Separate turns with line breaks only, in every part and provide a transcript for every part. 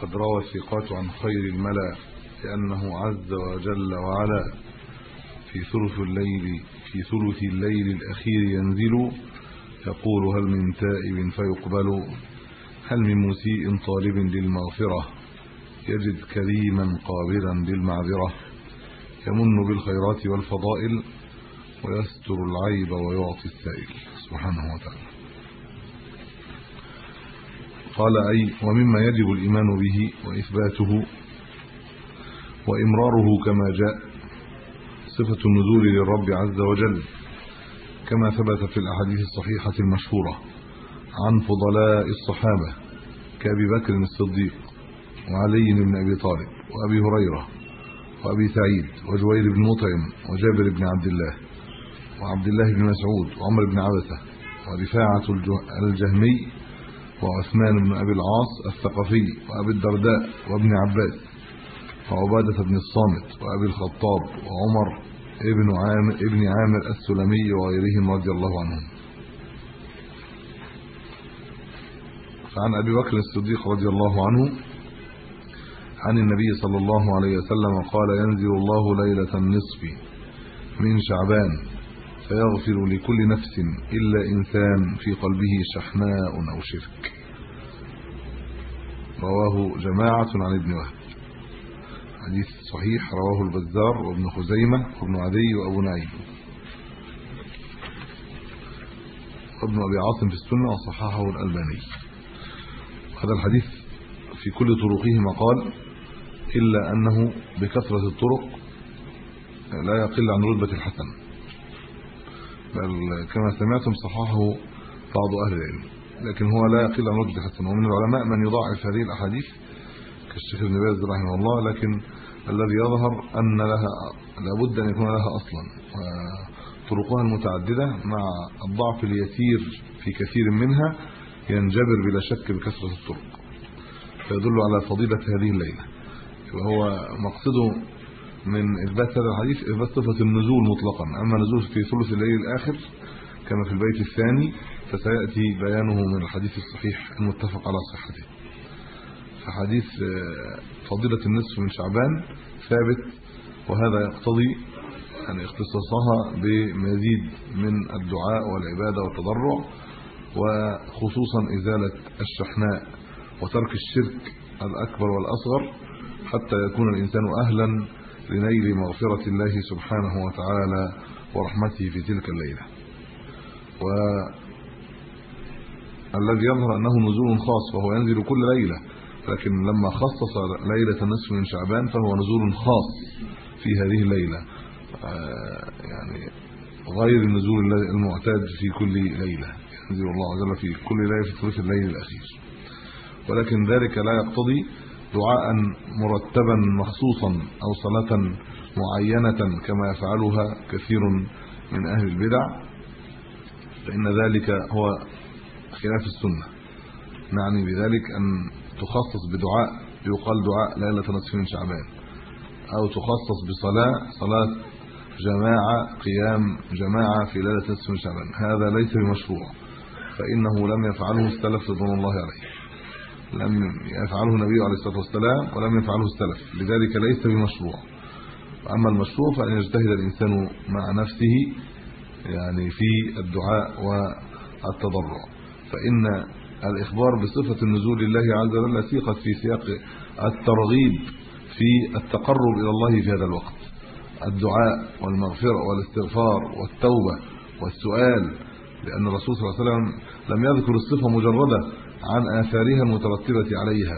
وقد روى الثقات عن خير الملا لأنه عز وجل وعلا في ثلث الليل في ثلث الليل الأخير ينزل يقول هل من تائب فيقبل هل من مسيء طالب للمغفرة يجد كريما قابلا للمعذرة يمن بالخيرات والفضائل ويستر العيب ويعطي السائل. سبحانه وتعالى. قال أي ومما يجب الإيمان به وإثباته وإمراره كما جاء صفة النزول للرب عز وجل كما ثبت في الأحاديث الصحيحة المشهورة عن فضلاء الصحابة كأبي بكر الصديق وعلي بن أبي طالب وأبي هريرة وأبي سعيد وجوير بن مطعم وجابر بن عبد الله وعبد الله بن مسعود وعمر بن عبسة ورفاعة الجهمي وعثمان بن أبي العاص الثقفي وأبي الدرداء وابن عباس وعبادة بن الصامت وأبي الخطاب وعمر ابن عامر ابن عامر السلمي وغيرهم رضي الله عنهم. فعن أبي بكر الصديق رضي الله عنه عن النبي صلى الله عليه وسلم قال ينزل الله ليلة النصف من شعبان. فيغفر لكل نفس إلا إنسان في قلبه شحناء أو شرك. رواه جماعة عن ابن وهب. حديث صحيح رواه البزار وابن خزيمة وابن عدي وأبو نعيم. وابن أبي عاصم في السنة وصححه الألباني. هذا الحديث في كل طرقه مقال إلا أنه بكثرة الطرق لا يقل عن رتبة الحسن. بل كما سمعتم صححه بعض أهل العلم. لكن هو لا يقل عن رتبة الحسن ومن العلماء من يضاعف هذه الأحاديث كالشيخ ابن باز رحمه الله لكن الذي يظهر أن لها لابد أن يكون لها أصلا. طرقها المتعددة مع الضعف اليسير في كثير منها ينجبر بلا شك بكثرة الطرق فيدل على فضيلة هذه الليلة. وهو مقصده من إثبات هذا الحديث إثبات صفة النزول مطلقا. أما نزول في ثلث الليل الآخر كما في البيت الثاني فسيأتي بيانه من الحديث الصحيح المتفق على صحته. فحديث فضيلة النصف من شعبان ثابت وهذا يقتضي يعني اختصاصها بمزيد من الدعاء والعبادة والتضرع وخصوصا إزالة الشحناء وترك الشرك الأكبر والأصغر حتى يكون الإنسان أهلا لنيل مغفرة الله سبحانه وتعالى ورحمته في تلك الليلة. و الذي يظهر أنه نزول خاص وهو ينزل كل ليلة لكن لما خصص ليلة النصف من شعبان فهو نزول خاص في هذه الليلة. يعني غير النزول المعتاد في كل ليلة ينزل الله عز وجل في كل ليلة في ثلث الليل الأخير. ولكن ذلك لا يقتضي دعاء مرتبا مخصوصا أو صلاة معينة كما يفعلها كثير من أهل البدع فإن ذلك هو خلاف السنة. نعني بذلك أن تخصص بدعاء يقال دعاء ليلة نصف من شعبان أو تخصص بصلاة صلاة جماعة قيام جماعة في ليلة نصف من شعبان. هذا ليس بمشروع فإنه لم يفعله السلف رضوان الله عليه. لم يفعله النبي عليه الصلاة والسلام ولم يفعله السلف. لذلك ليس بمشروع. اما المشروع فأن يجتهد الإنسان مع نفسه يعني في الدعاء والتضرع. فإن الإخبار بصفة النزول لله عز وجل سيقت في سياق الترغيب في التقرب إلى الله في هذا الوقت. الدعاء والمغفرة والاستغفار والتوبة والسؤال لأن الرسول صلى الله عليه وسلم لم يذكر الصفة مجرده. عن آثارها المترتبة عليها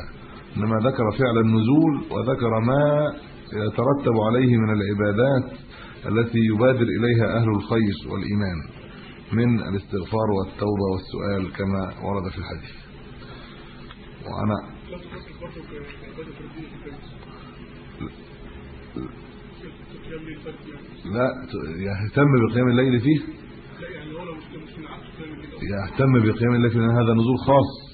إنما ذكر فعل النزول وذكر ما يترتب عليه من العبادات التي يبادر إليها أهل الخير والإيمان من الاستغفار والتوبة والسؤال كما ورد في الحديث. وأنا
لا
يهتم بقيام الليل فيه؟
يعني.
يهتم بقيام الليل لأن هذا نزول خاص.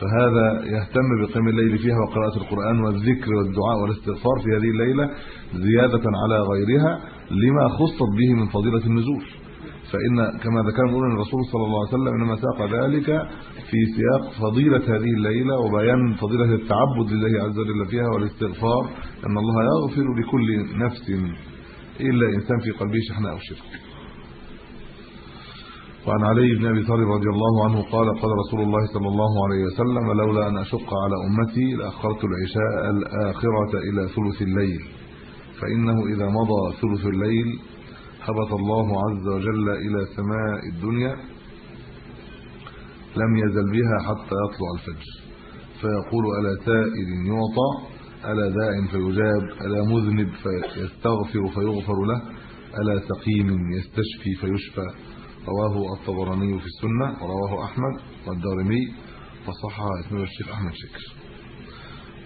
فهذا يهتم بقيام الليل فيها وقراءة القرآن والذكر والدعاء والاستغفار في هذه الليلة زيادة على غيرها لما خصت به من فضيلة النزول. فإن كما ذكرنا أن الرسول صلى الله عليه وسلم إنما ساق ذلك في سياق فضيلة هذه الليلة وبيان فضيلة التعبد لله عز وجل فيها والاستغفار أن الله يغفر لكل نفس إلا إنسان في قلبه شحناء أو شرك وعن علي بن أبي طالب رضي الله عنه قال قال رسول الله صلى الله عليه وسلم لولا أن أشق على أمتي لأخرت العشاء الآخرة إلى ثلث الليل. فإنه إذا مضى ثلث الليل هبط الله عز وجل إلى سماء الدنيا لم يزل بها حتى يطلع الفجر. فيقول ألا سائل يعطى ألا داع فيجاب ألا مذنب فيستغفر فيغفر له ألا سقيم يستشفي فيشفى. رواه الطبراني في السنة ورواه أحمد والدارمي وصححه اسمه الشيخ أحمد شكر.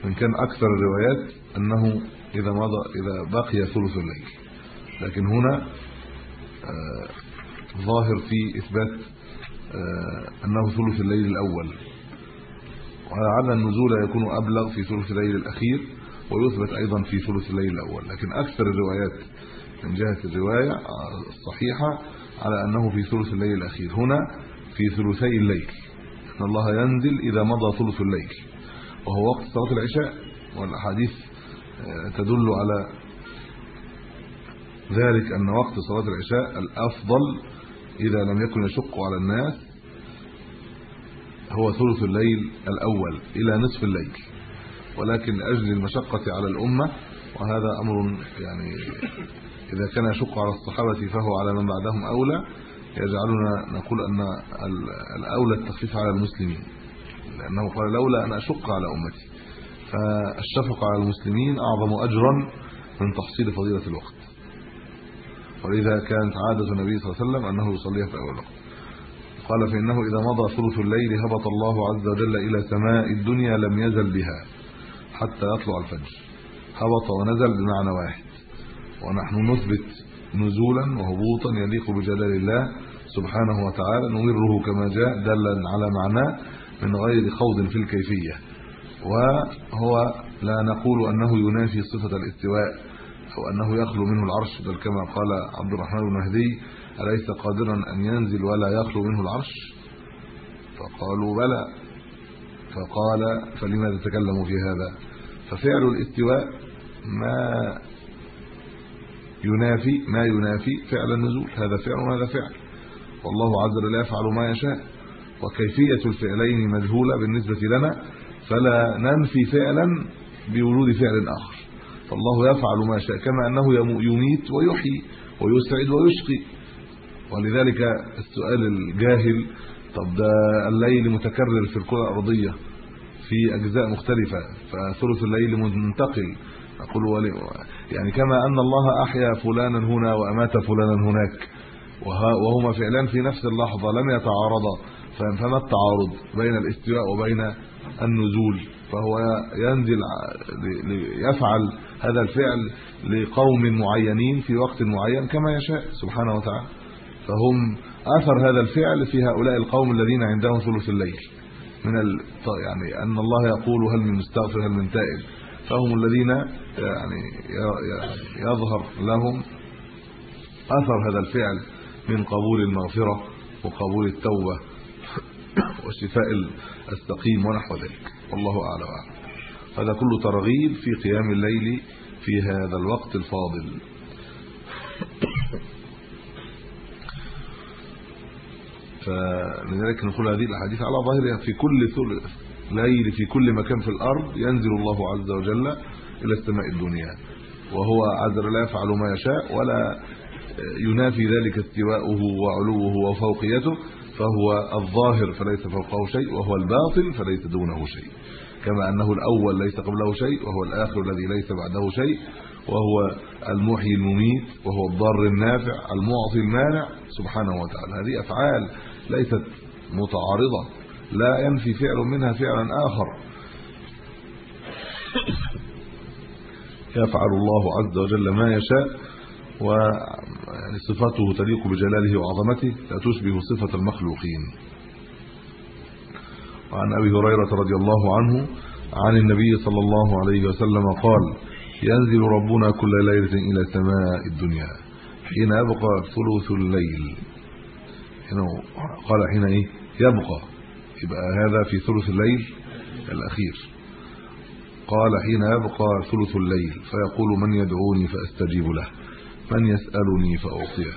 من كان أكثر الروايات أنه إذا مضى إذا بقي ثلث الليل. لكن هنا آه ظاهر في إثبات آه أنه ثلث الليل الأول. ولعل النزول يكون أبلغ في ثلث الليل الأخير ويثبت أيضا في ثلث الليل الأول. لكن أكثر الروايات من جهة الرواية الصحيحة على أنه في ثلث الليل الأخير. هنا في ثلثي الليل. أن الله ينزل إذا مضى ثلث الليل. وهو وقت صلاة العشاء. والأحاديث تدل على ذلك أن وقت صلاة العشاء الأفضل إذا لم يكن يشق على الناس. هو ثلث الليل الأول إلى نصف الليل. ولكن لأجل المشقة على الأمة وهذا أمر يعني إذا كان يشق على الصحابة فهو على من بعدهم أولى يجعلنا نقول أن الأولى التخفيف على المسلمين. لأنه قال لولا أن أشق على أمتي. فالشفق على المسلمين أعظم أجرا من تحصيل فضيلة الوقت. ولذا كانت عادة النبي صلى الله عليه وسلم أنه يصليها في أول وقت قال فإنه إذا مضى ثلث الليل هبط الله عز وجل إلى سماء الدنيا لم يزل بها حتى يطلع الفجر. هبط ونزل بمعنى واحد. ونحن نثبت نزولا وهبوطا يليق بجلال الله سبحانه وتعالى نمره كما جاء دلا على معناه من غير خوض في الكيفية. وهو لا نقول أنه ينافي صفة الاستواء أو أنه يخلو منه العرش بل كما قال عبد الرحمن بن مهدي أليس قادرا أن ينزل ولا يخلو منه العرش؟ فقالوا بلى. فقال فلماذا تكلموا في هذا؟ ففعل الاستواء ما ينافي ما ينافي فعل النزول. هذا فعل وهذا فعل. والله عز وجل يفعل ما يشاء. وكيفية الفعلين مجهولة بالنسبة لنا. فلا ننفي فعلا بوجود فعل آخر. فالله يفعل ما شاء كما أنه يميت ويحيي ويسعد ويشقي. ولذلك السؤال الجاهل طب ده الليل متكرر في الكرة الأرضية في أجزاء مختلفة فثلث الليل منتقل. ولي يعني كما أن الله أحيا فلانا هنا وأمات فلانا هناك. وهما فعلان في نفس اللحظة لم يتعارضا. فما التعارض بين الاستواء وبين النزول؟ فهو ينزل ليفعل هذا الفعل لقوم معينين في وقت معين كما يشاء سبحانه وتعالى. فهم أثر هذا الفعل في هؤلاء القوم الذين عندهم ثلث الليل. من. يعني أن الله يقول هل من مستغفر هل من تائب. فهم الذين يعني يظهر لهم أثر هذا الفعل من قبول المغفرة وقبول التوبة وشفاء السقيم ونحو ذلك. والله أعلم. هذا كله ترغيب في قيام الليل في هذا الوقت الفاضل. فلذلك نقول هذه الأحاديث على ظاهرها في كل ثلث. ليل في كل مكان في الأرض ينزل الله عز وجل إلى السماء الدنيا. وهو عز وجل يفعل ما يشاء ولا ينافي ذلك استواءه وعلوه وفوقيته فهو الظاهر فليس فوقه شيء وهو الباطن فليس دونه شيء. كما أنه الأول ليس قبله شيء وهو الآخر الذي ليس بعده شيء وهو المحيي المميت وهو الضار النافع المعطي المانع. سبحانه وتعالى هذه أفعال ليست متعارضة. لا ينفي فعل منها فعلا آخر. يفعل الله عز وجل ما يشاء ويعني صفاته تليق بجلاله وعظمته لا تشبه صفة المخلوقين. وعن أبي هريرة رضي الله عنه عن النبي صلى الله عليه وسلم قال ينزل ربنا كل ليلة إلى سماء الدنيا حين يبقى ثلث الليل. هنا قال حين إيه؟ يبقى. يبقى هذا في ثلث الليل الأخير. قال حين يبقى ثلث الليل فيقول من يدعوني فأستجيب له من يسألني فأعطيه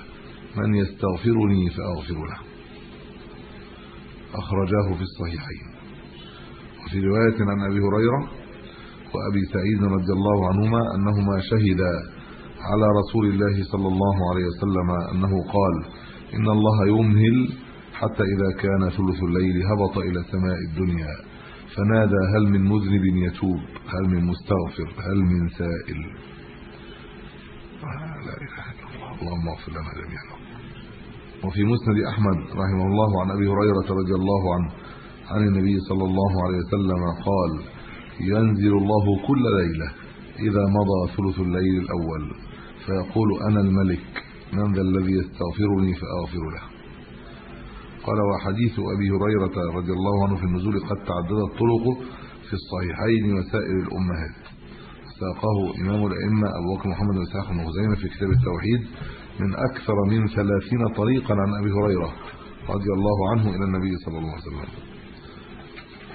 من يستغفرني فأغفر له. أخرجاه في الصحيحين. وفي رواية عن أبي هريرة وأبي سعيد رضي الله عنهما أنهما شهدا على رسول الله صلى الله عليه وسلم أنه قال إن الله يمهل حتى إذا كان ثلث الليل هبط إلى سماء الدنيا فنادى هل من مذنب يتوب؟ هل من مستغفر؟ هل من سائل؟ لا إله إلا الله اللهم اغفر لنا جميعا. وفي مسند أحمد رحمه الله عن أبي هريرة رضي الله عنه عن النبي صلى الله عليه وسلم قال ينزل الله كل ليلة إذا مضى ثلث الليل الأول فيقول أنا الملك من ذا الذي يستغفرني فأغفر له. قال وحديث أبي هريرة رضي الله عنه في النزول قد تعددت طرقه في الصحيحين وسائر الأمهات. ساقه إمام الأئمة أبو بكر محمد بن اسحاق بن خزيمة في كتاب التوحيد من أكثر من 30 طريقا عن أبي هريرة رضي الله عنه إلى النبي صلى الله عليه وسلم.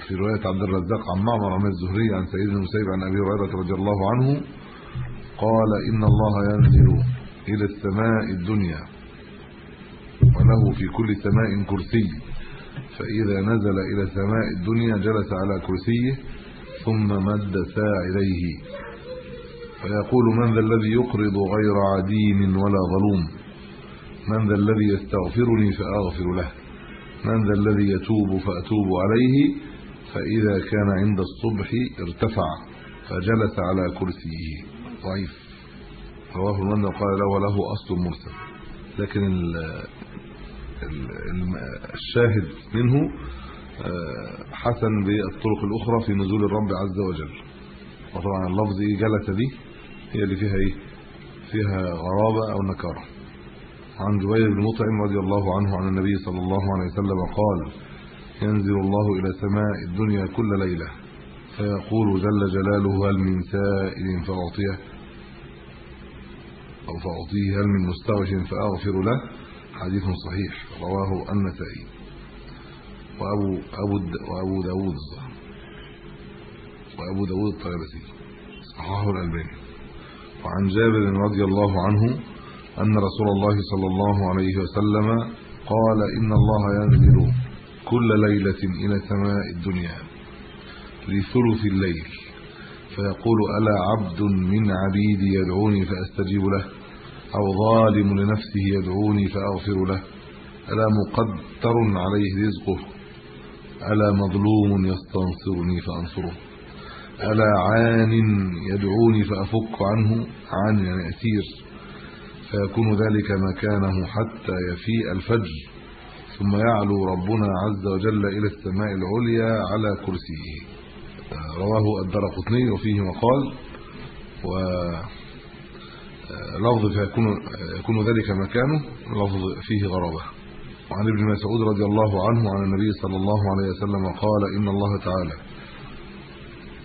في رواية عبد الرزاق عن معمر عن الزهري عن سيدنا المسيب عن أبي هريرة رضي الله عنه قال إن الله ينزل إلى السماء الدنيا. وله في كل سماء كرسي. فإذا نزل إلى سماء الدنيا جلس على كرسيه ثم مد ساعديه فيقول من ذا الذي يقرض غير عديم ولا ظلوم؟ من ذا الذي يستغفرني فأغفر له. من ذا الذي يتوب فأتوب عليه. فإذا كان عند الصبح ارتفع فجلس على كرسيه. ضعيف. رواه المنذر قال له وله أصل مرسل. لكن الشاهد منه حسن بالطرق الأخرى في نزول الرب عز وجل. وطبعا اللفظ إيه جلس دي هي اللي فيها إيه؟ فيها غرابة أو نكارة. عن جبير بن مطعم رضي الله عنه عن النبي صلى الله عليه وسلم قال ينزل الله إلى سماء الدنيا كل ليلة. فيقول جل جلاله هل من سائل فأعطيه؟ أو فأعطيه هل من مستغفر فأغفر له؟ حديث صحيح رواه النسائي وأبو أبو وأبو داوود وأبو داوود الطيالسي صححه الألباني. وعن جابر رضي الله عنه أن رسول الله صلى الله عليه وسلم قال إن الله ينزل كل ليلة إلى سماء الدنيا لثلث الليل فيقول ألا عبد من عبيدي يدعوني فأستجيب له؟ أو ظالم لنفسه يدعوني فأغفر له. ألا مقدر عليه رزقه؟ ألا مظلوم يستنصرني فأنصره؟ ألا عان يدعوني فأفك عنه؟ عن يعني اسير فيكون ذلك مكانه حتى يفيء الفجر. ثم يعلو ربنا عز وجل إلى السماء العليا على كرسيه. رواه الدرقطني وفيه مقال و لفظ فيكون يكون ذلك مكانه لفظ فيه غرابة. وعن ابن مسعود رضي الله عنه عن النبي صلى الله عليه وسلم قال إن الله تعالى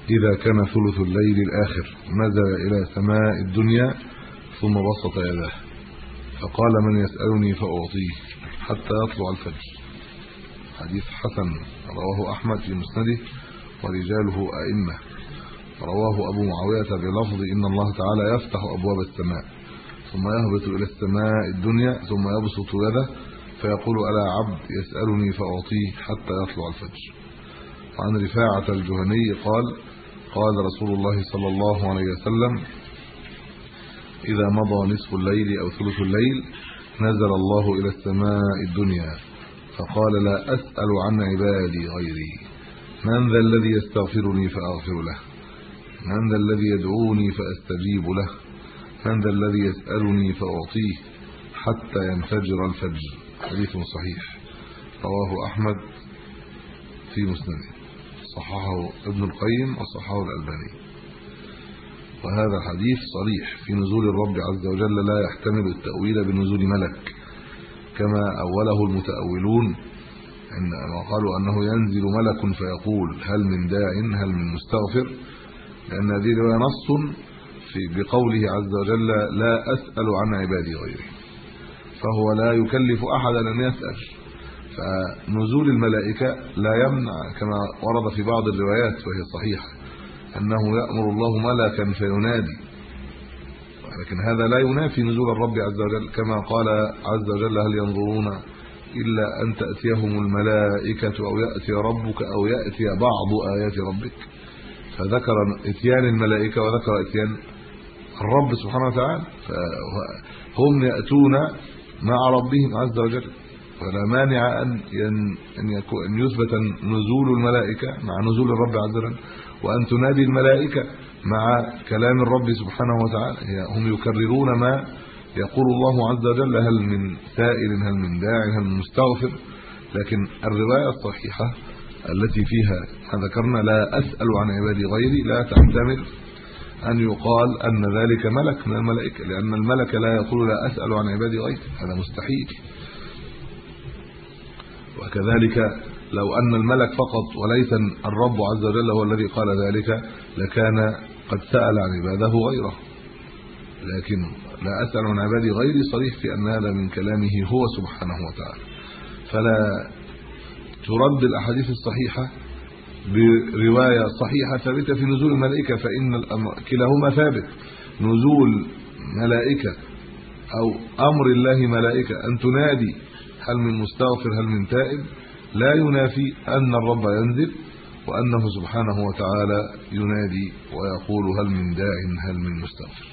إذا كان ثلث الليل الآخر نزل إلى سماء الدنيا ثم بسط يداه فقال من يسألني فأعطيه حتى يطلع الفجر. حديث حسن رواه أحمد في مسنده ورجاله أئمة. رواه أبو معاوية بلفظ إن الله تعالى يفتح أبواب السماء ثم يهبط إلى السماء الدنيا ثم يبسط يده فيقول ألا عبد يسألني فأعطيه حتى يطلع الفجر. وعن رفاعة الجهني قال قال رسول الله صلى الله عليه وسلم إذا مضى نصف الليل أو ثلث الليل نزل الله إلى السماء الدنيا فقال لا أسأل عن عبادي غيري من ذا الذي يستغفرني فأغفر له؟ من ذا الذي يدعوني فأستجيب له من ذا الذي يسألني فأعطيه حتى ينفجر الفجر. حديث صحيح. رواه أحمد في مسنده. صححه ابن القيم وصححه الألباني. وهذا الحديث صريح. في نزول الرب عز وجل لا يحتمل التأويل بنزول ملك كما أوله المتأولون عندما قالوا أنه ينزل ملك فيقول هل من داع هل من مستغفر؟ لأن هذه رواية نص في بقوله عز وجل لا أسأل عن عبادي غيري. فهو لا يكلف أحدا أن يسأل. فنزول الملائكة لا يمنع كما ورد في بعض الروايات وهي صحيحة أنه يأمر الله ملكا فينادي. لكن هذا لا ينافي نزول الرب عز وجل كما قال عز وجل هل ينظرون إلا أن تأتيهم الملائكة أو يأتي ربك أو يأتي بعض آيات ربك. فذكر إتيان الملائكة وذكر إتيان الرب سبحانه وتعالى فهم يأتون مع ربهم عز وجل فلا مانع أن أن أن يثبت نزول الملائكة مع نزول الرب عز وجل وأن تنادي الملائكة مع كلام الرب سبحانه وتعالى. هم يكررون ما يقول الله عز وجل هل من سائل هل من داع هل من مستغفر لكن الرواية الصحيحة التي فيها ذكرنا لا أسأل عن عبادي غيري لا تحتمل أن يقال أن ذلك ملك من الملائكة لأن الملك لا يقول لا أسأل عن عبادي غيري هذا مستحيل. وكذلك لو أن الملك فقط وليس الرب عز وجل هو الذي قال ذلك لكان قد سأل عن عباده غيره. لكن لا أسأل عن عبادي غيري صريح في أن هذا من كلامه هو سبحانه وتعالى. فلا ترد الأحاديث الصحيحة برواية صحيحة ثابتة في نزول الملائكة فإن الامر كلاهما ثابت. نزول ملائكة أو أمر الله ملائكة أن تنادي هل من مستغفر هل من تائب لا ينافي أن الرب ينزل وأنه سبحانه وتعالى ينادي ويقول هل من داع هل من مستغفر.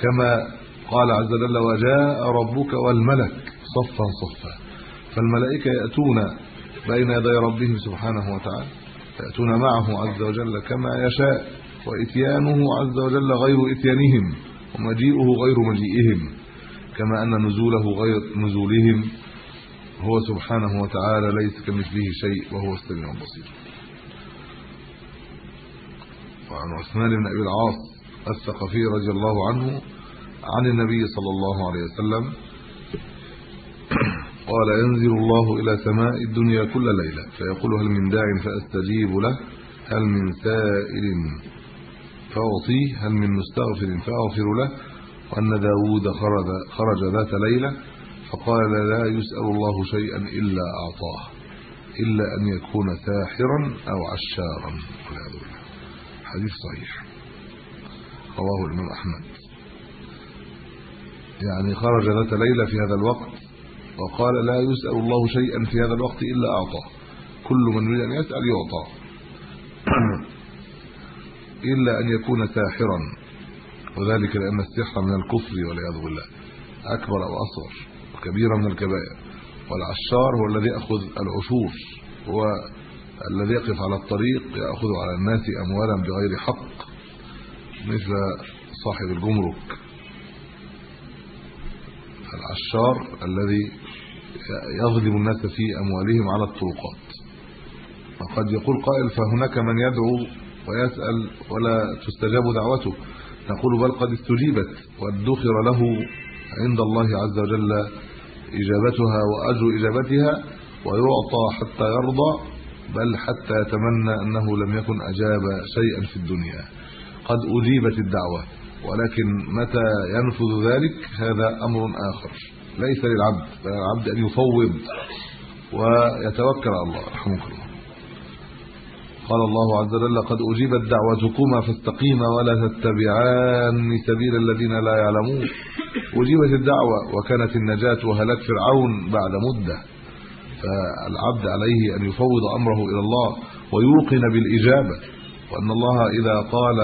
كما قال عز وجل وجاء ربك والملك صفا صفا. فالملائكة يأتون بين يدي ربهم سبحانه وتعالى. ياتون معه عز وجل كما يشاء وإتيانه عز وجل غير إتيانهم ومجيئه غير مجيئهم كما أن نزوله غير نزولهم. هو سبحانه وتعالى ليس كمثله شيء وهو السميع البصير. وعن عثمان بن أبي العاص الثقفي رضي الله عنه عن النبي صلى الله عليه وسلم قال ينزل الله إلى سماء الدنيا كل ليلة. فيقول هل من داع فأستجيب له؟ هل من سائل فأعطيه؟ هل من مستغفر فأغفر له؟ وأن داوود خرج خرج ذات ليلة فقال لا يسأل الله شيئا إلا أعطاه إلا أن يكون ساحرا أو عشارا. حديث صحيح. رواه الإمام أحمد. يعني خرج ذات ليلة في هذا الوقت وقال لا يسأل الله شيئا في هذا الوقت إلا أعطاه. كل من يريد أن يسأل يعطى إلا أن يكون ساحرا. وذلك لأن السحر من الكفر والعياذ بالله. أكبر أو أصغر. كبيره من الكبائر. والعشار هو الذي يأخذ العشور هو الذي يقف على الطريق يأخذ على الناس اموالا بغير حق. مثل صاحب الجمرك. العشار الذي يظلم الناس في أموالهم على الطرقات. وقد يقول قائل فهناك من يدعو ويسأل ولا تستجاب دعوته. نقول بل قد استجيبت وأدخر له عند الله عز وجل إجابتها وأجر إجابتها ويعطى حتى يرضى بل حتى يتمنى أنه لم يكن أجاب شيئا في الدنيا. قد أجيبت الدعوة ولكن متى ينفذ ذلك؟ هذا أمر آخر. ليس للعبد العبد أن يفوض ويتوكل على الله رحمه الله قال الله عز وجل قد أجيبت دعوتكما فاستقيما ولا تتبعان سبيل الذين لا يعلمون. أجيبت الدعوة وكانت النجاة وهلاك فرعون بعد مدة. فالعبد عليه أن يفوض أمره إلى الله ويوقن بالإجابة وأن الله إذا قال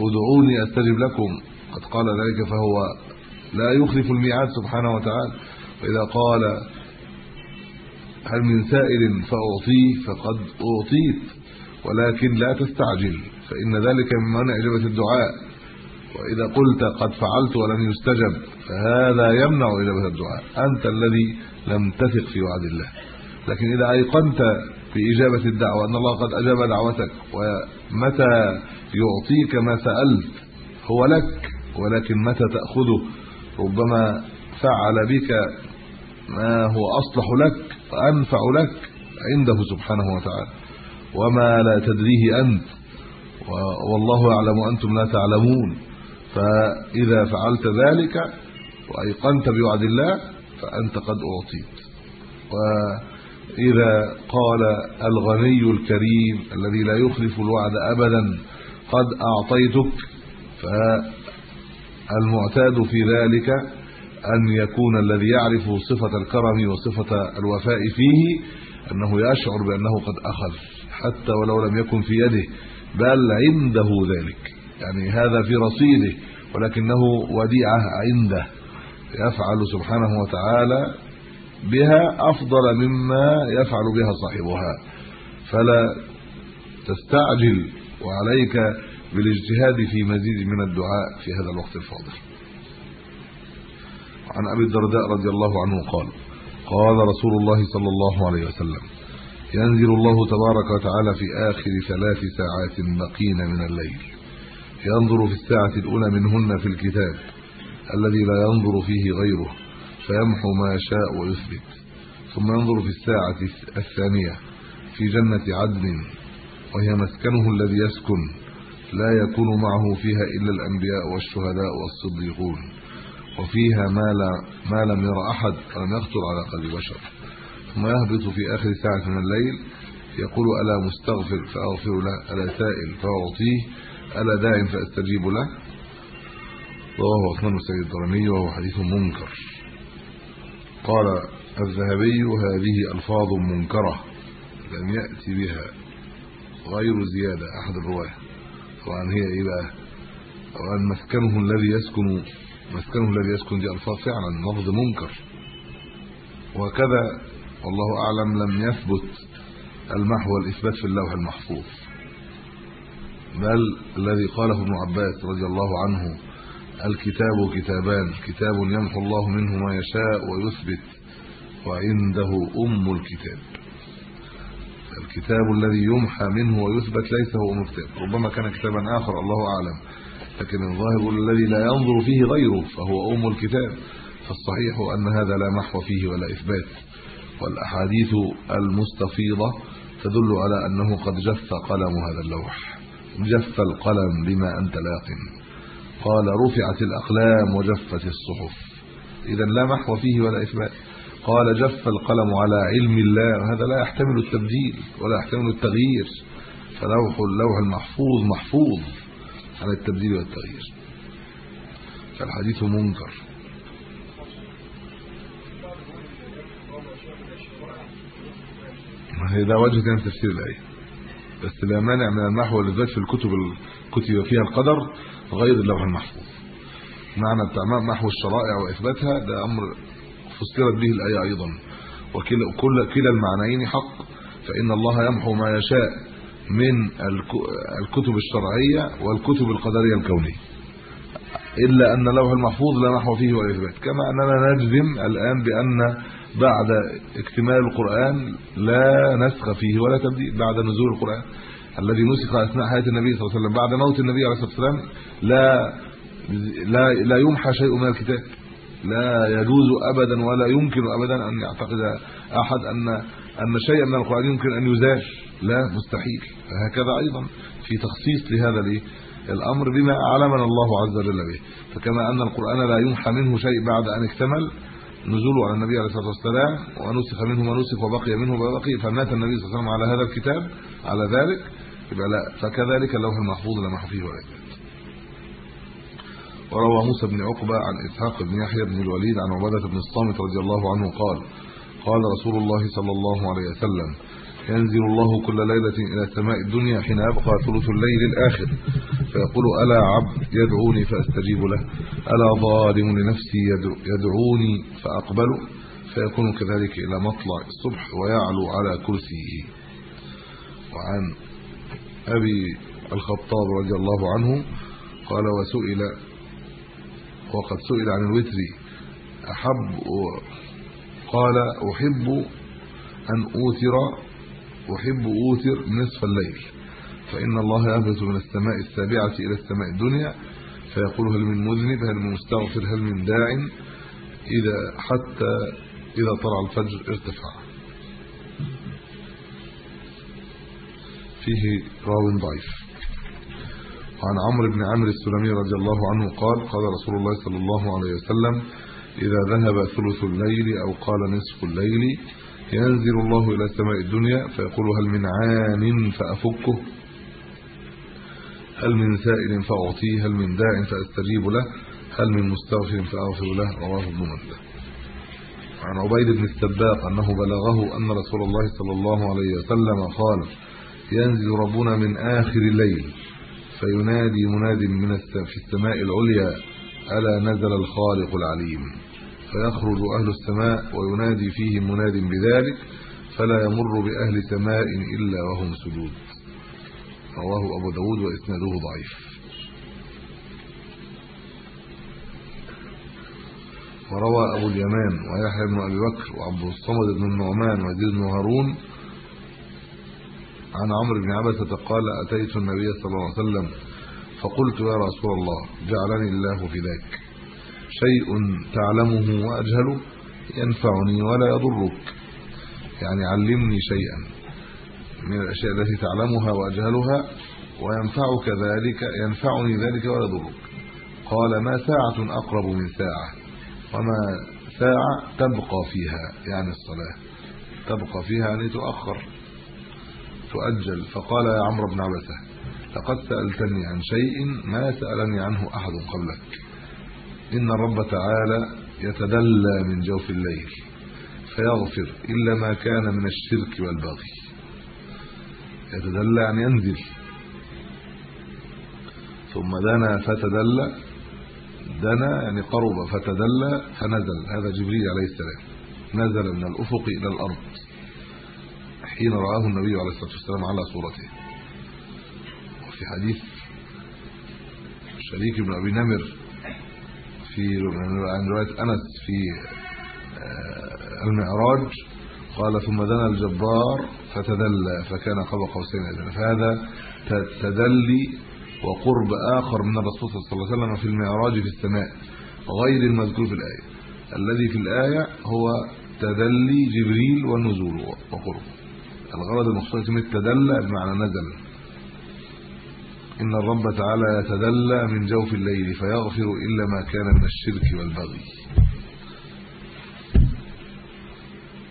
ادعوني أستجب لكم قد قال ذلك فهو لا يخلف الميعاد سبحانه وتعالى. واذا قال هل من سائل فأعطيه فقد أعطيت ولكن لا تستعجل فإن ذلك من منع إجابة الدعاء. وإذا قلت قد فعلت ولم يستجب فهذا يمنع إجابة الدعاء. أنت الذي لم تثق في وعد الله. لكن إذا أيقنت بإجابة الدعوة أن الله قد أجاب دعوتك ومتى يعطيك ما سألت هو لك ولكن متى تأخذه ربما فعل بك ما هو أصلح لك وأنفع لك عنده سبحانه وتعالى. وما لا تدريه أنت. والله يعلم وأنتم لا تعلمون. فإذا فعلت ذلك وأيقنت بوعد الله فأنت قد أعطيت. وإذا قال الغني الكريم الذي لا يخلف الوعد ابدا قد أعطيتك فالمعتاد في ذلك أن يكون الذي يعرف صفة الكرم وصفة الوفاء فيه أنه يشعر بأنه قد أخذ حتى ولو لم يكن في يده بل عنده ذلك. يعني هذا في رصيده ولكنه وديعة عنده يفعل سبحانه وتعالى بها أفضل مما يفعل بها صاحبها. فلا تستعجل وعليك بالاجتهاد في مزيد من الدعاء في هذا الوقت الفاضل. عن أبي الدرداء رضي الله عنه قال قال رسول الله صلى الله عليه وسلم ينزل الله تبارك وتعالى في آخر ثلاث ساعات بقين من الليل. ينظر في الساعة الأولى منهن في الكتاب الذي لا ينظر فيه غيره فيمحو ما يشاء ويثبت. ثم ينظر في الساعة الثانية في جنة عدن وهي مسكنه الذي يسكن. لا يكون معه فيها إلا الأنبياء والشهداء والصديقون وفيها ما لا ما لم ير أحد ولم يخطر على قلب بشر. ثم يهبط في آخر ساعة من الليل يقول ألا مستغفر فأغفر له ألا سائل فأعطيه ألا داع فأستجيب له؟ رواه عثمان سيد الدرمي وهو حديث منكر. قال الذهبي هذه ألفاظ منكرة لم يأتي بها غير زيادة. أحد الرواة. طبعا هي إيه بقى طبعا مسكنه الذي يسكن مسكنه الذي يسكن دي الفاظ فعلا لفظ منكر. وكذا والله أعلم لم يثبت المحو والإثبات في اللوح المحفوظ. بل الذي قاله ابن عباس رضي الله عنه الكتاب كتابان كتاب يمحو الله منه ما يشاء ويثبت وعنده أم الكتاب. الكتاب الذي يمحى منه ويثبت ليس هو الكتاب ربما كان كتابا آخر الله أعلم. لكن الظاهر الذي لا ينظر فيه غيره فهو أم الكتاب. فالصحيح أن هذا لا محو فيه ولا إثبات. والأحاديث المستفيضة تدل على أنه قد جف قلم هذا اللوح. جف القلم بما أنت لاق. قال رفعت الأقلام وجفت الصحف. اذا لا محو فيه ولا إثبات. قال جف القلم على علم الله هذا لا يحتمل التبديل ولا يحتمل التغيير. فلوح اللوح المحفوظ محفوظ عن التبديل والتغيير. فالحديث منكر. هذا وجه كان تفسير الايه بس لا مانع من المحو والاثبات في الكتب الكتب فيها القدر غير اللوح المحفوظ. معنى بتاع محو الشرائع وإثباتها ده أمر فسرت به الآية أيضا. وكلا كل كلا المعنيين حق فإن الله يمحو ما يشاء من الكتب الشرعية والكتب القدرية الكونية. إلا أن اللوح المحفوظ لا محو فيه ولا اثبات كما أننا نجزم الآن بأن بعد اكتمال القرآن لا نسخ فيه ولا تبديل بعد نزول القرآن. الذي نسخ أثناء حياة النبي صلى الله عليه وسلم. بعد موت النبي عليه الصلاة والسلام لا لا لا يمحى شيء من الكتاب. لا يجوز ابدا ولا يمكن ابدا أن يعتقد أحد ان أن شيئا من القرآن يمكن أن يزال. لا مستحيل. فهكذا أيضا في تخصيص لهذا الامر بما اعلمنا الله عز وجل به. فكما أن القرآن لا يمحى منه شيء بعد أن اكتمل نزوله على النبي عليه الصلاة والسلام ونسخ منه ما نسخ وبقي منه ما بقي فمات النبي صلى الله عليه وسلم على هذا الكتاب على ذلك يبقى لا. فكذلك اللوح المحفوظ محو فيه ولا وروى موسى بن عقبة عن إسحاق بن يحيى بن الوليد عن عبادة بن الصامت رضي الله عنه قال قال رسول الله صلى الله عليه وسلم ينزل الله كل ليلة إلى سماء الدنيا حين يبقى ثلث الليل الآخر. فيقول ألا عبد يدعوني فأستجيب له ألا ظالم لنفسي يدعوني فاقبل فيكون كذلك إلى مطلع الصبح ويعلو على كرسيه. وعن أبي الخطاب رضي الله عنه قال وسئل وقد سئل عن الوتر أحب قال أحب أن أوتر أحب أوتر نصف الليل. فإن الله يهبط من السماء السابعة إلى السماء الدنيا فيقول هل من مذنب هل من مستغفر؟ هل من داع؟ إذا حتى إذا طلع الفجر ارتفع. فيه راو ضعيف. وعن عمرو بن عمرو السلمي رضي الله عنه قال قال رسول الله صلى الله عليه وسلم إذا ذهب ثلث الليل أو قال نصف الليل ينزل الله إلى سماء الدنيا فيقول هل من عان فأفكه؟ هل من سائل فأعطيه؟ هل من داع فأستجيب له؟ هل من مستغفر فأغفر له؟ رواه ابن ماجه. عن عبيد بن السباق أنه بلغه أن رسول الله صلى الله عليه وسلم قال ينزل ربنا من آخر الليل. فينادي مناد من في السماء العليا ألا نزل الخالق العليم؟ فيخرج أهل السماء وينادي فيهم مناد بذلك فلا يمر بأهل سماء إلا وهم سجود. رواه أبو داود وإسناده ضعيف. وروى أبو اليمان ويحيى بن أبي بكر وعبد الصمد بن النعمان وزيد بن هارون عن عمرو بن عبسة قال أتيت النبي صلى الله عليه وسلم فقلت يا رسول الله جعلني الله في ذاك شيء تعلمه واجهله ينفعني ولا يضرك. يعني علمني شيئا من الأشياء التي تعلمها وأجهلها وينفعك ذلك ينفعني ذلك ولا يضرك. قال ما ساعة أقرب من ساعة وما ساعة تبقى فيها يعني الصلاة. تبقى فيها يعني تؤخر. تؤجل فقال يا عمرو بن عبسه لقد سألتني عن شيء ما سألني عنه أحد قبلك. إن الرب تعالى يتدلى من جوف الليل فيغفر إلا ما كان من الشرك والبغي. يتدلى يعني ينزل. ثم دنا فتدلى دنا يعني قرب فتدلى فنزل. هذا جبريل عليه السلام. نزل من الأفق إلى الأرض. حين رآه النبي عليه الصلاة والسلام على صورته. وفي حديث شريك بن أبي نمر في عن رواية أنس في آه، المعراج قال ثم دنا الجبار فتدلى فكان قاب قوسين ادنى فهذا تدلي وقرب آخر من الرسول صلى الله عليه وسلم في المعراج في السماء غير المذكور في الآية. الذي في الآية هو تدلي جبريل والنزول وقرب الغرض المقصود من التدلى بمعنى نزل. إن الرب تعالى يتدلى من جوف الليل فيغفر إلا ما كان من الشرك والبغي.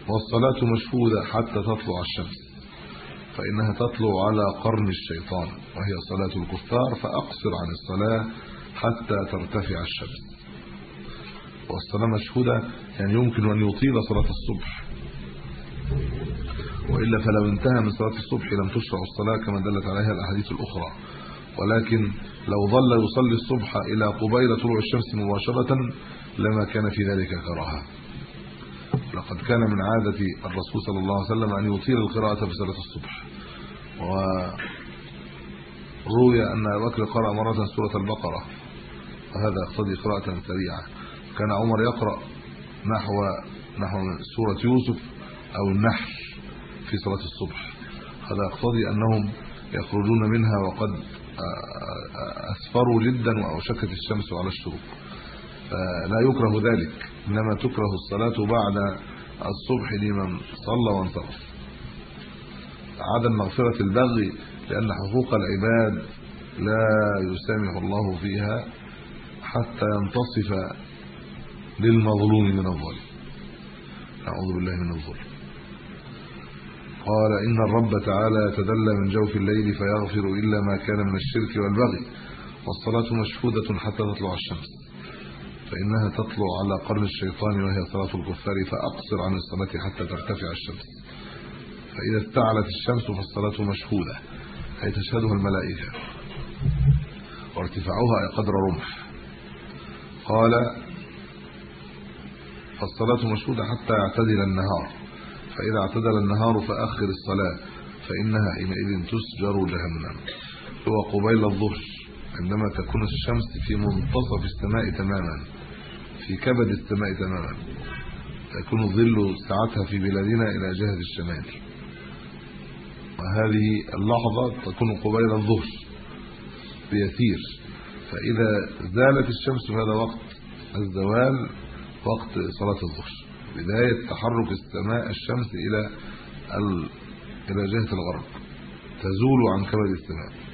والصلاة مشهودة حتى تطلع الشمس فإنها تطلع على قرن الشيطان وهي صلاة الكفار فأقصر عن الصلاة حتى ترتفع الشمس. والصلاة مشهودة يعني يمكن أن يطيل صلاة الصبح. وإلا فلو انتهى من صلاة الصبح لم تشرع الصلاة كما دلت عليها الأحاديث الأخرى. ولكن لو ظل يصلي الصبح إلى قبيل طلوع الشمس مباشرة لما كان في ذلك كراهة. لقد كان من عادة الرسول صلى الله عليه وسلم أن يطيل القراءة في صلاة الصبح. وروي أن ابو بكر قرأ مرة سورة البقرة. وهذا يقتضي قراءة سريعة. كان عمر يقرأ نحو نحو سورة يوسف أو النحل في صلاة الصبح. هذا يقتضي أنهم يخرجون منها وقد أسفروا جدا وأوشكت الشمس على الشروق. فلا يكره ذلك إنما تكره الصلاة بعد الصبح لمن صلى وانصرف. عدم مغفرة البغي لأن حقوق العباد لا يسامح الله فيها حتى ينتصف للمظلوم من الظلم. أعوذ بالله من الظلم. قال إن الرب تعالى يتدلى من جوف الليل فيغفر إلا ما كان من الشرك والبغي والصلاة مشهودة حتى تطلع الشمس فإنها تطلع على قرن الشيطان وهي صلاه الكفار فأقصر عن الصلاة حتى ترتفع الشمس. فإذا استعلت الشمس فالصلاة مشهودة أي تشهدها الملائكة وارتفاعها قدر رمح. قال فالصلاة مشهودة حتى يعتدل النهار. فإذا اعتدل النهار فأخر الصلاة فإنها حينئذ تسجر جهنم. هو قبيل الظهر عندما تكون الشمس في منتصف السماء تماما في كبد السماء وهذه اللحظة تكون قبيل الظهر بيسير. فإذا زالت الشمس في هذا وقت الزوال وقت صلاة الظهر. بداية تحرك السماء الشمس إلى ال... إلى جهة الغرب. تزول عن كبد السماء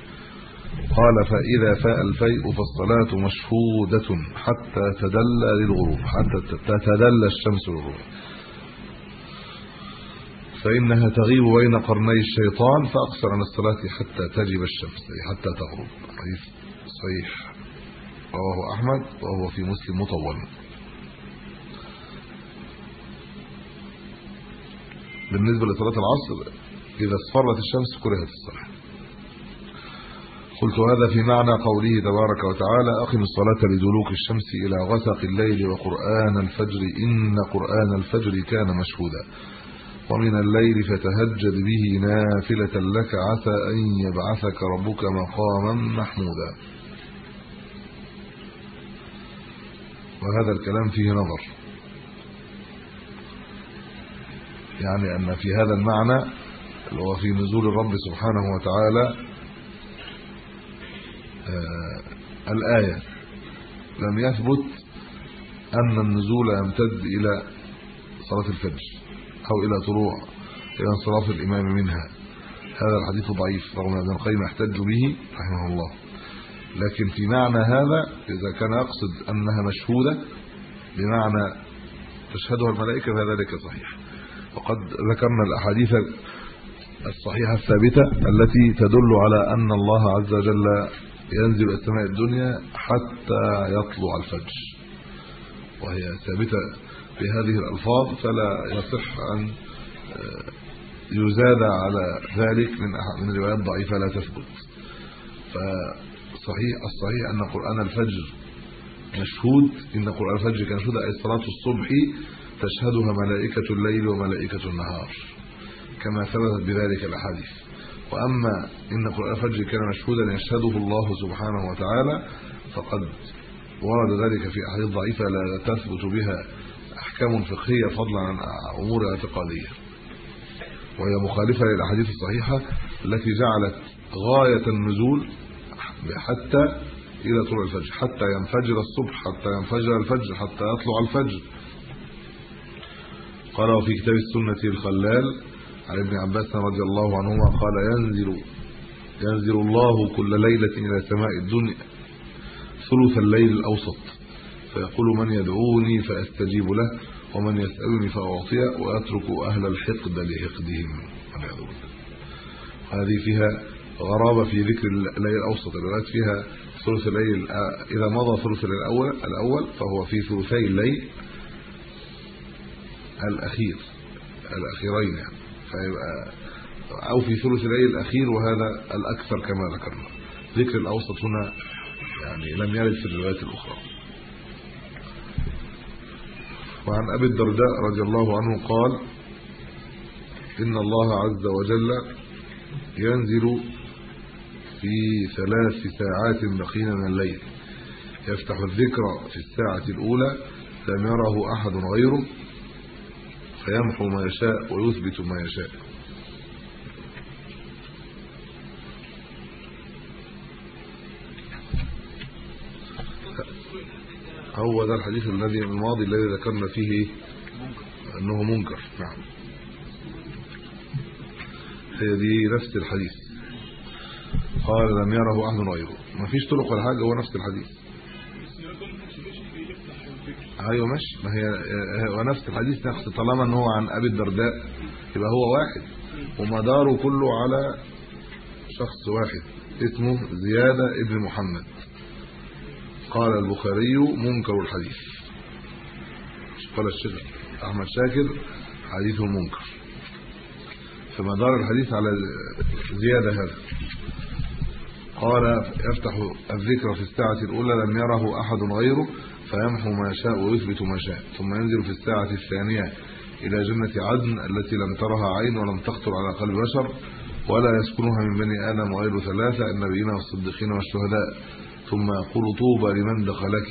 قال فإذا فاء الفيء فالصلاة مشهودة حتى تدلى للغروب حتى تتدلى الشمس للغروب. فإنها تغيب بين قرني الشيطان فأقصر عن الصلاة حتى تجب الشمس أي حتى تغرب. صحيح. رواه أحمد وهو في مسلم مطول. بالنسبة لصلاة العصر إذا اصفرت الشمس كرهت الصلاة. قلت هذا في معنى قوله تبارك وتعالى أقم الصلاة لدلوك الشمس إلى غسق الليل وقرآن الفجر إن قرآن الفجر كان مشهودا. ومن الليل فتهجد به نافلة لك عسى أن يبعثك ربك مقاما محمودا. وهذا الكلام فيه نظر. يعني أن في هذا المعنى اللي هو في نزول الرب سبحانه وتعالى آه الآية. لم يثبت أن النزول يمتد إلى صلاة الفجر أو إلى طلوع إلى انصراف الإمام منها. هذا الحديث ضعيف رغم أن القيم احتج به رحمه الله. لكن في معنى هذا إذا كان يقصد أنها مشهودة بمعنى تشهدها الملائكة فذلك صحيح. وقد ذكرنا الأحاديث الصحيحة الثابتة التي تدل على أن الله عز وجل ينزل السماء الدنيا حتى يطلع الفجر. وهي ثابتة بهذه الألفاظ فلا يصح أن يزاد على ذلك من من روايات ضعيفة لا تثبت. فصحيح الصحيح أن قرآن الفجر مشهود إن قرآن الفجر كان مشهود أي صلاة الصبح تشهدها ملائكة الليل وملائكة النهار كما ثبتت بذلك الأحاديث. وأما إن قرآن الفجر كان مشهودا يشهده الله سبحانه وتعالى فقد ورد ذلك في أحاديث ضعيفة لا تثبت بها أحكام فقهية فضلا عن أمور اعتقادية. وهي مخالفة للأحاديث الصحيحة التي جعلت غاية النزول حتى إلى طلوع الفجر حتى ينفجر الصبح حتى ينفجر الفجر حتى يطلع الفجر. قال في كتاب السنة الخلال عن ابن عباس رضي الله عنهما قال ينزل ينزل الله كل ليلة إلى سماء الدنيا ثلث الليل الأوسط فيقول من يدعوني فأستجيب له ومن يسألني فأعطيه وأترك أهل الحقد لحقدهم. هذه فيها غرابة في ذكر الليل الأوسط الروايات فيها ثلث الليل إذا مضى ثلث الليل الأول الأول فهو في ثلثي الليل الأخير الأخيرين يعني. فيبقى أو في ثلث الليل الأخير وهذا الأكثر كما ذكرنا. ذكر الأوسط هنا يعني لم يرد في الروايات الأخرى. وعن أبي الدرداء رضي الله عنه قال إن الله عز وجل ينزل في ثلاث ساعات بقين من الليل. يفتح الذكر في الساعة الأولى لم يره أحد غيره. فيمحو ما يشاء ويثبت ما يشاء. هو ده الحديث الذي الماضي الذي ذكرنا فيه أنه منكر. نعم. هي دي نفس الحديث. قال لم يره أحد غيره ما فيش طرق ولا حاجة هو نفس الحديث. أيوه ماشي. ما هي هو نفس الحديث نفس طالما إن هو عن أبي الدرداء يبقى هو واحد. ومداره كله على شخص واحد اسمه زيادة ابن محمد. قال البخاري منكر الحديث. قال الشيخ أحمد شاكر حديثه منكر فمدار الحديث على زيادة هذا. قال يفتح الذكر في الساعة الأولى لم يره أحد غيره فيمحو ما يشاء ويثبت ما شاء ثم ينزل في الساعة الثانية إلى جنة عدن التي لم ترها عين ولم تخطر على قلب بشر ولا يسكنها من بني آدم غير ثلاثة النبيين والصديقين والشهداء. ثم يقول طوبى لمن دخلك.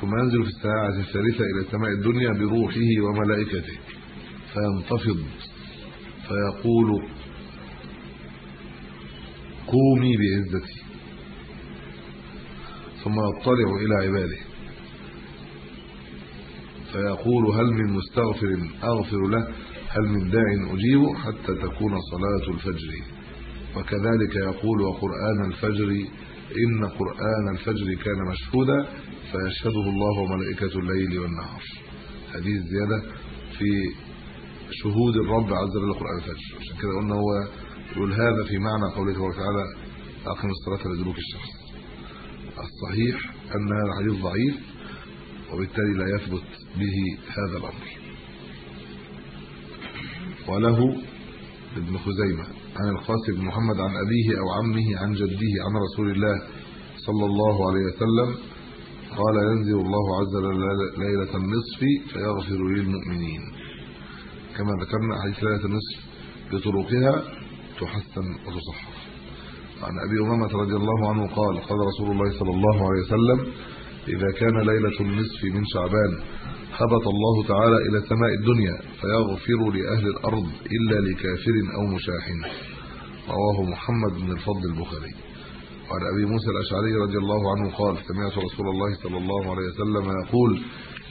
ثم ينزل في الساعة الثالثة إلى سماء الدنيا بروحه وملائكته. فينتفض. فيقول قومي بعزتي. ثم يطلع إلى عباده. فيقول هل من مستغفر أغفر له؟ هل من داع أجيب حتى تكون صلاة الفجر؟ وكذلك يقول وقرآن الفجر إن قرآن الفجر كان مشهودا فيشهده الله وملائكة الليل والنهار. هذه الزيادة في شهود الرب عز وجل قرآن الفجر. عشان كده قلنا هو يقول هذا في معنى قوله تبارك وتعالى أقم الصلاة لدلوك الشمس الصحيح أن هذا الحديث ضعيف وبالتالي لا يثبت به هذا الأمر. وله ابن خزيمة عن القاسم بن محمد عن أبيه أو عمه عن جده عن رسول الله صلى الله عليه وسلم قال ينزل الله عز وجل ليلة النصف فيغفر للمؤمنين. كما ذكرنا حديث ليلة النصف بطرقها تحسن وتصحح عن أبي أمامة رضي الله عنه قال قال رسول الله صلى الله عليه وسلم إذا كان ليلة النصف من شعبان هبط الله تعالى إلى سماء الدنيا فيغفر لأهل الأرض إلا لكافر أو مشاح رواه محمد بن الفضل البخاري. وعن أبي موسى الأشعري رضي الله عنه قال سمعت رسول الله صلى الله عليه وسلم يقول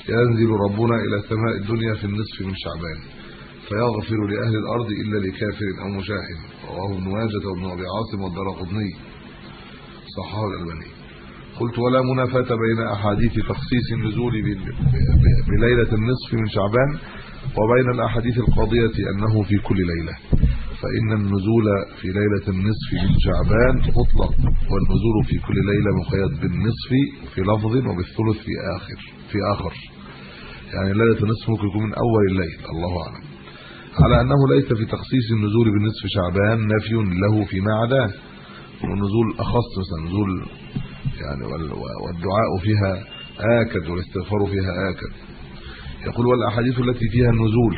ينزل ربنا إلى سماء الدنيا في النصف من شعبان فيغفر لأهل الأرض إلا لكافر أو مشاحن. رواه ابن ماجه وابن أبي عاصم والدرقطني صححه الألباني. قلت ولا منافاة بين أحاديث تخصيص النزول بليلة النصف من شعبان وبين الأحاديث القاضية أنه في كل ليلة. فإن النزول في ليلة النصف من شعبان مطلق والنزول في كل ليلة مقيد بالنصف في لفظ وبالثلث في اخر في آخر. يعني ليلة النصف ممكن يكون من أول الليل الله أعلم. على أنه ليس في تخصيص النزول بالنصف شعبان نفي له فيما عداه. والنزول أخص مثلا نزول يعني والدعاء فيها آكد والاستغفار فيها آكد. يقول والأحاديث التي فيها النزول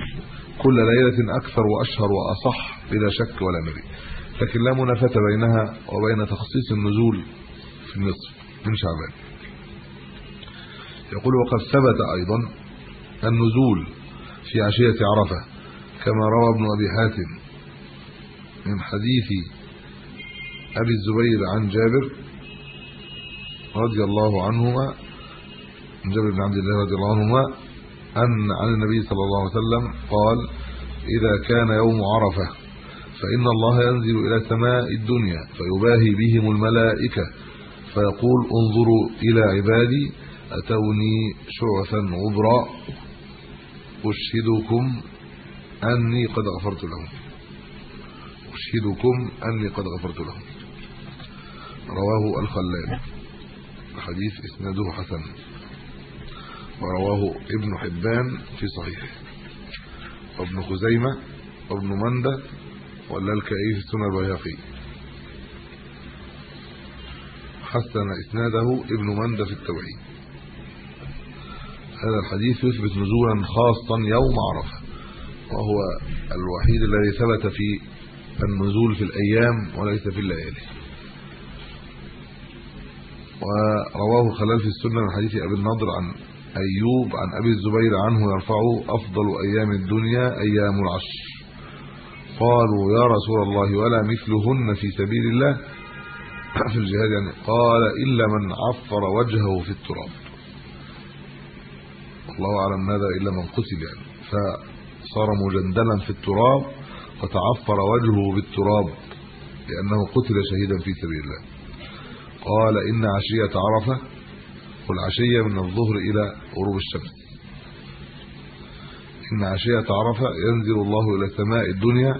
كل ليلة أكثر وأشهر وأصح بلا شك ولا مري لكن لا منافاة بينها وبين تخصيص النزول في النصف من شعبان. يقول وقد ثبت أيضا النزول في عشية عرفة كما روى ابن أبي حاتم من حديث أبي الزبير عن جابر رضي الله عنهما من جابر بن عبد الله رضي الله عنهما أن عن النبي صلى الله عليه وسلم قال إذا كان يوم عرفة فإن الله ينزل إلى سماء الدنيا فيباهي بهم الملائكة فيقول انظروا إلى عبادي أتوني شعثا غبرا أشهدكم أني قد غفرت لهم. اشهدكم أني قد غفرت لهم. رواه الخلال. حديث إسناده حسن. ورواه ابن حبان في صحيح. وابن خزيمة وابن مندة واللالكائي في السنن البيهقي. حسن إسناده ابن مندة في التوحيد هذا الحديث يثبت نزولا خاصا يوم عرفة. وهو الوحيد الذي ثبت في النزول في الأيام وليس في الليالي. ورواه خلال في السنة من حديث أبي النضر عن أيوب عن أبي الزبير عنه يرفعه أفضل أيام الدنيا أيام العشر. قالوا يا رسول الله ولا مثلهن في سبيل الله. في الجهاد يعني قال إلا من عفر وجهه في التراب. الله أعلم ماذا إلا من قتل يعني. فصار مجندلا في التراب وتعفر وجهه بالتراب لأنه قتل شهيدا في سبيل الله. قال إن عشية عرفة والعشية من الظهر إلى غروب الشمس. إن عشية عرفة ينزل الله إلى سماء الدنيا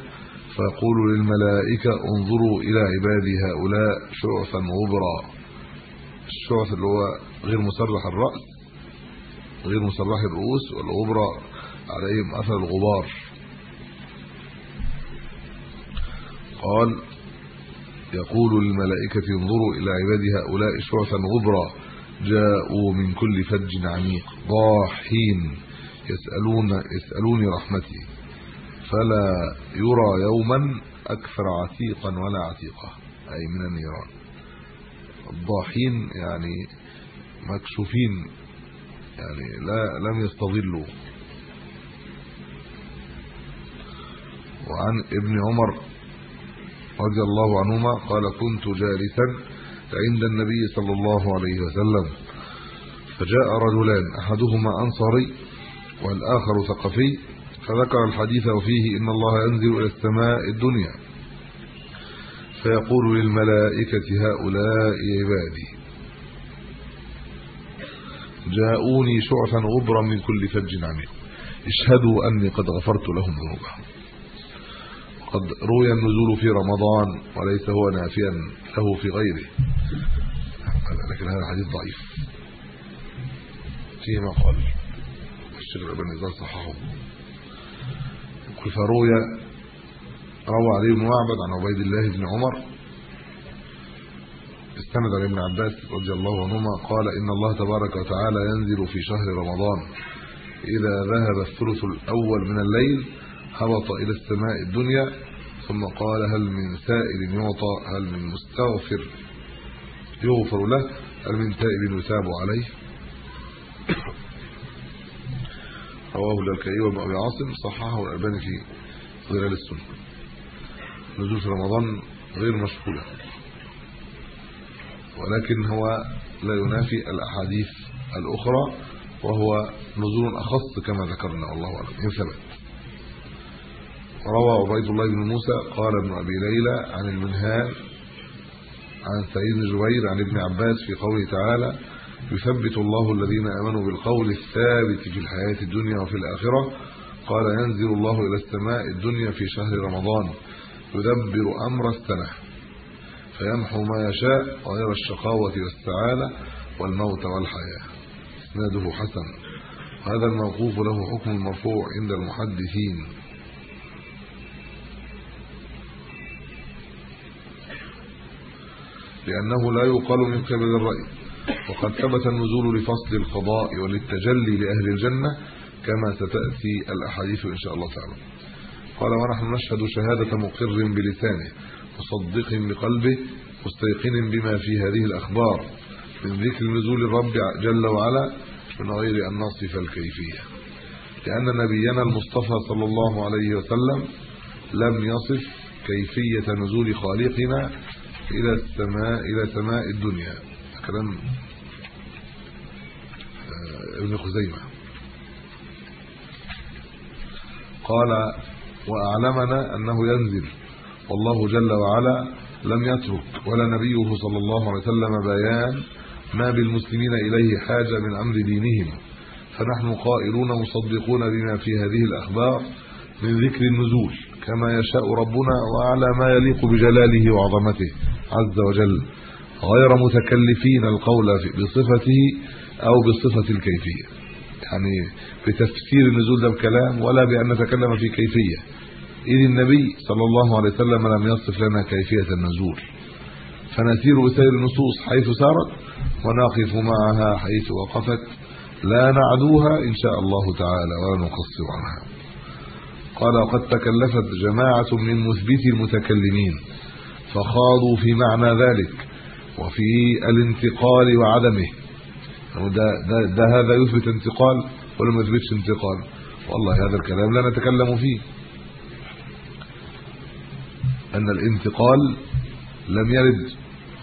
فيقول للملائكة انظروا إلى عبادي هؤلاء شعثا غبرا. الشعث اللي هو غير مسرح الرأس غير مسرح الرؤوس والغبرة عليهم أثر الغبار. قال يقول للملائكة انظروا إلى عبادي هؤلاء شعثا غبرا جاءوا من كل فج عميق ضاحين يسالون يسالوني رحمتي فلا يرى يوما أكثر عتيقا ولا عتيقة أي من النيران. الضاحين يعني مكشوفين يعني لا لم يستظلوا. وعن ابن عمر رضي الله عنهما قال كنت جالسا عند النبي صلى الله عليه وسلم فجاء رجلان أحدهما أنصاري والآخر ثقفي فذكر الحديث وفيه إن الله ينزل إلى السماء الدنيا. فيقول للملائكة هؤلاء عبادي جاءوني شعثا غبرا من كل فج عميق اشهدوا أني قد غفرت لهم ذنوبهم. قد روي النزول في رمضان وليس هو نافيا له في غيره. لكن هذا الحديث ضعيف. فيه ما قال الشيخ ابن نزار صححه. فروي روى علي بن معبد عن عبيد الله بن عمر استند على ابن عباس رضي الله عنهما قال إن الله تبارك وتعالى ينزل في شهر رمضان إذا ذهب الثلث الأول من الليل هبط إلى السماء الدنيا ثم قال هل من سائل يعطى هل من مستغفر يغفر له هل من تائب يثاب عليه؟ رواه الكلكي وابن أبي عاصم صححه الألباني في ظلال السنة. نزول في رمضان غير مشهوره ولكن هو لا ينافي الأحاديث الأخرى وهو نزول أخص كما ذكرنا والله أعلم. ان ثبت روى عبيد الله بن موسى قال ابن أبي ليلى عن المنهال عن سعيد بن جبير عن ابن عباس في قوله تعالى يثبت الله الذين آمنوا بالقول الثابت في الحياة الدنيا وفي الآخرة قال ينزل الله إلى السماء الدنيا في شهر رمضان يدبر أمر السنة فيمحو ما يشاء غير الشقاوة والسعاده والموت والحياة. إسناده حسن. هذا الموقوف له حكم المرفوع عند المحدثين. لأنه لا يقال من قبل الرأي. وقد ثبت النزول لفصل القضاء وللتجلي لأهل الجنة كما ستأتي الأحاديث إن شاء الله تعالى. قال ونحن نشهد شهادة مقر بلسانه مصدق بقلبه مستيقن بما في هذه الأخبار من ذكر نزول الرب جل وعلا من غير أن نصف الكيفية. لأن نبينا المصطفى صلى الله عليه وسلم لم يصف كيفية نزول خالقنا إلى السماء إلى سماء الدنيا. كلام ابن خزيمة. قال وأعلمنا أنه ينزل. والله جل وعلا لم يترك ولا نبيه صلى الله عليه وسلم بيان ما بالمسلمين إليه حاجة من أمر دينهم. فنحن قائلون مصدقون بما في هذه الأخبار من ذكر النزول. كما يشاء ربنا وعلى ما يليق بجلاله وعظمته. عز وجل غير متكلفين القول بصفته أو بصفه الكيفية. يعني بتفسير النزول ده بكلام ولا بأن نتكلم في كيفية. إذ النبي صلى الله عليه وسلم لم يصف لنا كيفية النزول. فنسير بسير النصوص حيث سارت ونقف معها حيث وقفت. لا نعدوها إن شاء الله تعالى ولا نقصر عنها. قال وقد تكلفت جماعة من مثبتي المتكلمين فخاضوا في معنى ذلك وفي الانتقال وعدمه. ده, ده, ده هذا يثبت انتقال ولا ما يثبتش انتقال. والله هذا الكلام لا نتكلم فيه. أن الانتقال لم يرد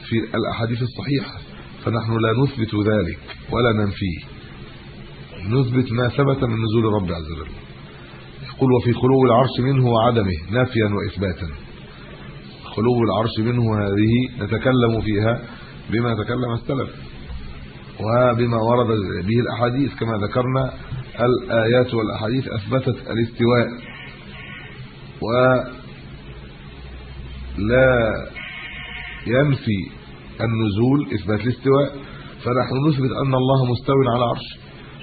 في الأحاديث الصحيحة فنحن لا نثبت ذلك ولا ننفيه. نثبت ما ثبت من نزول الرب عز وجل. يقول وفي خلو العرش منه وعدمه نفيا وإثباتا. خلو العرش منه هذه نتكلم فيها بما تكلم السلف وبما ورد به الأحاديث كما ذكرنا الآيات والأحاديث أثبتت الاستواء ولا ينفي النزول إثبات الاستواء فنحن نثبت أن الله مستو على عرش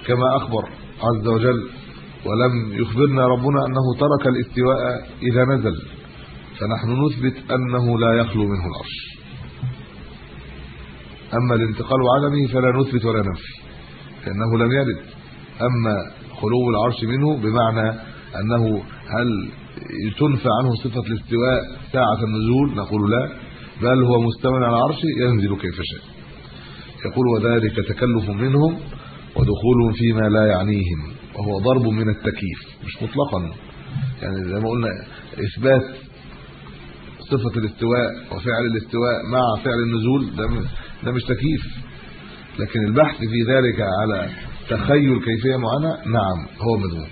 كما أخبر عز وجل ولم يخبرنا ربنا أنه ترك الاستواء إذا نزل فنحن نثبت أنه لا يخلو منه العرش. أما الانتقال وعدمه فلا نثبت ولا ننفي لأنه لم يرد. أما خلو العرش منه بمعنى أنه هل تنفى عنه صفة الاستواء ساعة النزول؟ نقول لا بل هو مستوى على عرشه ينزل كيف شاء. يقول وذلك تكلف منهم ودخول فيما لا يعنيهم وهو ضرب من التكييف مش مطلقا. يعني زي ما قلنا إثبات صفة الاستواء وفعل الاستواء مع فعل النزول ده ده مش تكييف. لكن البحث في ذلك على تخيل كيفية معينة نعم هو مذموم.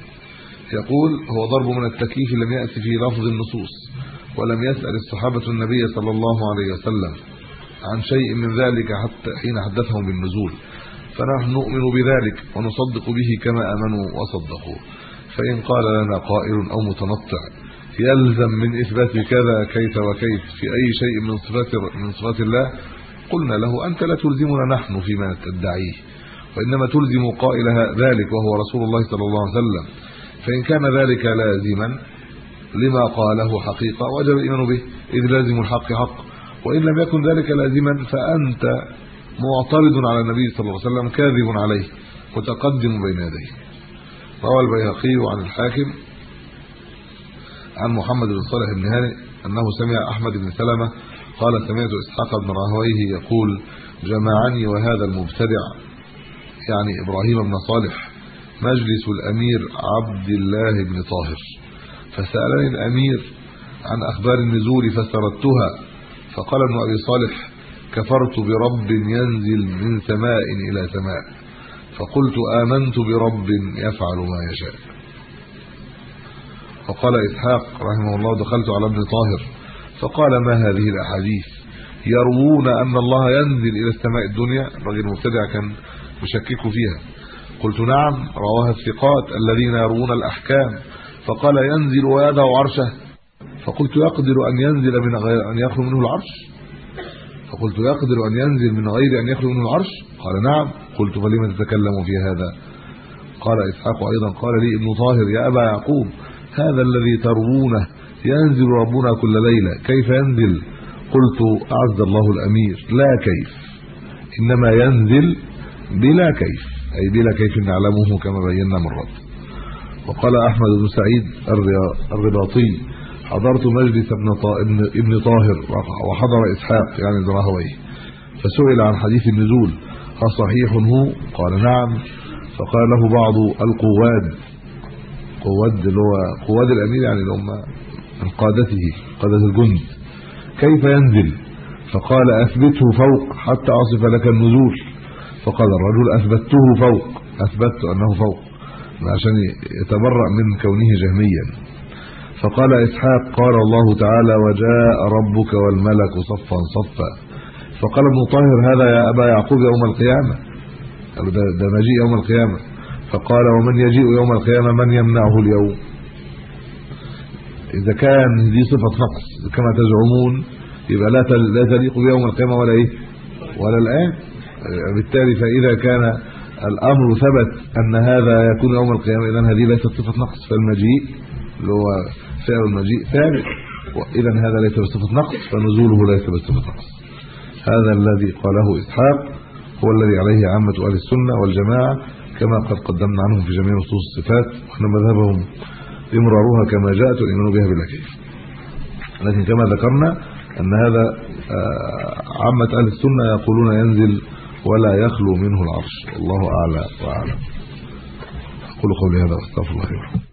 يقول هو ضرب من التكييف لم يأتي في لفظ النصوص ولم يسأل الصحابة النبي صلى الله عليه وسلم عن شيء من ذلك حتى حين حدثهم بالنزول فنحن نؤمن بذلك ونصدق به كما آمنوا وصدقوا. فإن قال لنا قائل أو متنطع يلزم من إثبات كذا كيف وكيف في أي شيء من صفات من صفات الله قلنا له أنت لا تلزمنا نحن فيما تدعيه وإنما تلزم قائل ذلك وهو رسول الله صلى الله عليه وسلم. فإن كان ذلك لازما لما قاله حقيقة وجب الإيمان به إذ لازم الحق حق. وإن لم يكن ذلك لازما فأنت معترض على النبي صلى الله عليه وسلم كاذب عليه متقدم بين يديه. روى البيهقي عن الحاكم عن محمد بن صالح بن هانئ أنه سمع أحمد بن سلمة قال سمعت إسحاق بن راهويه يقول جمعني وهذا المبتدع يعني إبراهيم بن صالح مجلس الأمير عبد الله بن طاهر فسألني الأمير عن أخبار النزول فسردتها فقال ابن أبي صالح كفرت برب ينزل من سماء إلى سماء فقلت آمنت برب يفعل ما يشاء وقال إسحاق رحمه الله دخلت على ابن طاهر فقال ما هذه الأحاديث؟ يروون أن الله ينزل إلى السماء الدنيا الرجل المبتدع كان يشكك فيها. قلت نعم رواها الثقات الذين يروون الأحكام. فقال ينزل ويدع عرشه. فقلت يقدر أن ينزل من غير أن يخلو منه العرش؟ فقلت يقدر أن ينزل من غير أن يخلو منه العرش؟ قال نعم. قلت فلما تتكلم في هذا؟ قال إسحاق أيضا قال لي ابن طاهر يا أبا يعقوب هذا الذي تروونه ينزل ربنا كل ليلة. كيف ينزل؟ قلت أعز الله الأمير لا كيف. إنما ينزل بلا كيف أي بلا كيف نعلمه كما بينا مرات وقال أحمد بن سعيد الرباطي حضرت مجلس ابن ابن طاهر وحضر إسحاق يعني الراهوي فسئل عن حديث النزول اصحيح هو؟ قال نعم. فقال له بعض القواد قواد اللي هو قواد الأمير يعني اللي هم قادته قادة الجند. كيف ينزل؟ فقال أثبته فوق حتى اصف لك النزول. فقال الرجل اثبته فوق أثبت أنه فوق عشان يتبرأ من كونه جهميا. فقال إسحاق قال الله تعالى وجاء ربك والملك صفا صفا. فقال ابن طاهر هذا يا أبا يعقوب يوم القيامة. ده, ده مجيء يوم القيامة. فقال ومن يجيء يوم القيامة من يمنعه اليوم؟ إذا كان دي صفة نقص كما تزعمون يبقى لا لا تليق بيوم القيامة ولا إيه؟ ولا الآن. بالتالي فإذا كان الأمر ثبت أن هذا يكون يوم القيامة اذا هذه ليست صفة نقص. فالمجيء اللي هو فعل المجيء ثابت. واذا هذا ليس بصفة نقص فنزوله ليس بصفة نقص. هذا الذي قاله إسحاق هو الذي عليه عامة أهل السنة والجماعة. كما قد قدمنا عنهم في جميع نصوص الصفات وأن مذهبهم إمرارها كما جاءت والايمان بها بلا كيف لكن كما ذكرنا أن هذا عامة أهل السنة يقولون ينزل ولا يخلو منه العرش. والله أعلى وأعلم. أقول قولي هذا وأستغفر الله لي